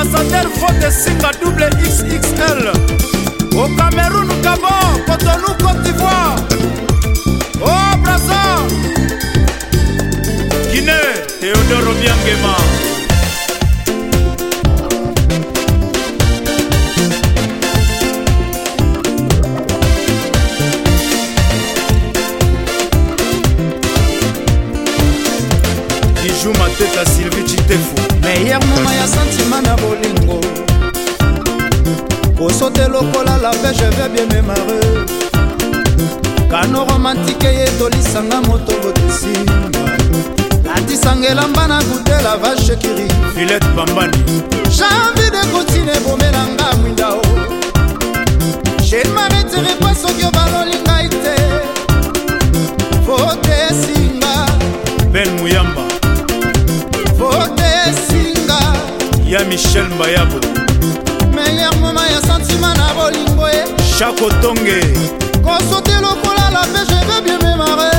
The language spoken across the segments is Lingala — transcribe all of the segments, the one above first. ambassader vote singa double xxl au cameroun gabon cotonou côte d'ivoire oh braza guinée théodore obiangema meilleur moma ya santima na bolingo kosote lokola lape je vais bien memare kano romantike ye tolisanga moto botesinga natisanga elamba na gute lavashekiri filet pambani janvi de kotine bomelanga mwindao ya michel mayabo meilleur moma ya sentima na bolingo ye eh. chakotonge kosoti lokola la pe je veux bien memare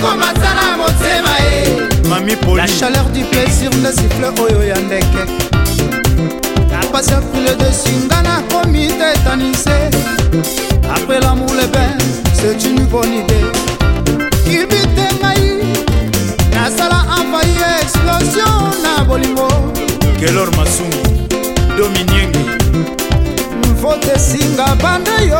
ekoma tala motema ye mami poli la chaleur du plaisir nde sifle oyo oh, oh, ya ndeke napasi aprile desi nga nakomi te etanise apres lamour le bain c'est une bonne idée kibite ngai nasala envahi explosion na bolingo kelor masungu dominienge mvotesinga banda yo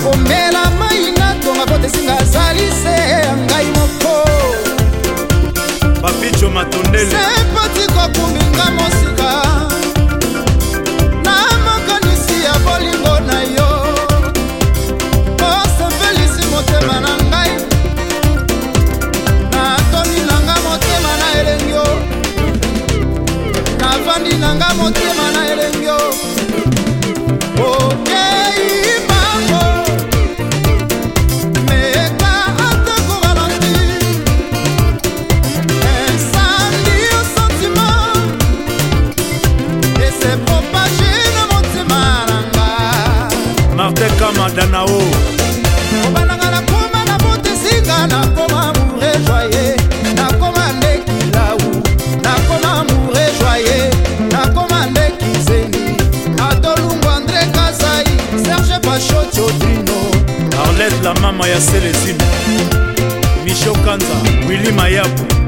Oh man. martin kamada oh. na o obalanga nakoma na botesinga nakoma moure joye nakoma ndekilau nakoma moure joye nakoma ndekizeni adolungu andre kasai serge pachoti odino arlete la mama ya selesine mishokanza wili mayabu